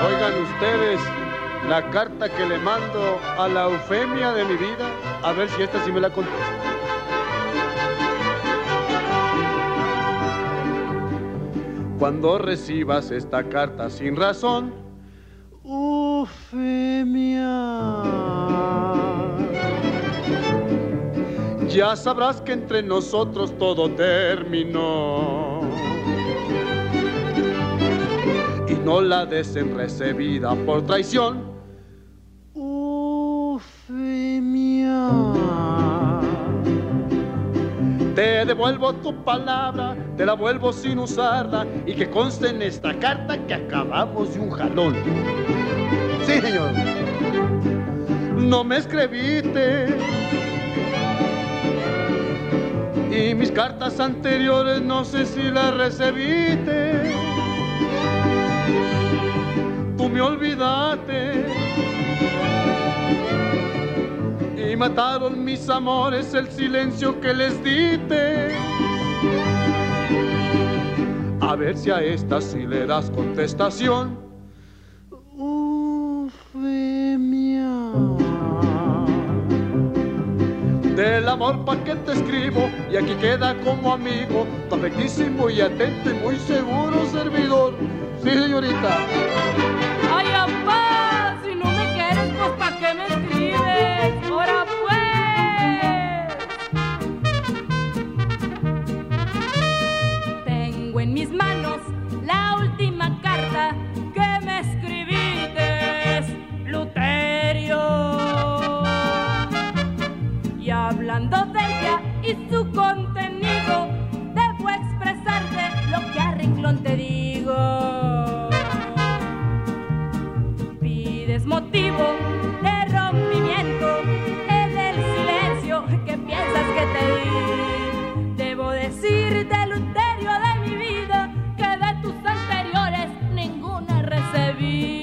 Oigan ustedes la carta que le mando a la eufemia de mi vida, a ver si esta sí me la contesta. Cuando recibas esta carta sin razón, eufemia, ya sabrás que entre nosotros todo terminó no la desen recibida por traición. Ufemia. Te devuelvo tu palabra, te la vuelvo sin usarla y que conste en esta carta que acabamos de un jalón. Sí, señor. No me escribiste. Y mis cartas anteriores no sé si las recibiste me olvidaste y mataron mis amores el silencio que les diste. A ver si a esta sí le das contestación. Del amor pa' que te escribo y aquí queda como amigo, afectísimo y atento y muy seguro servidor. Sí, señorita. En mis manos la última carta que me escribiste, Luterio. Y hablando de ella y su contenido, debo expresarte lo que a Rincón te digo. Pides motivo de rompimiento en el silencio que piensas que te di. Debo decirte, Luterio You.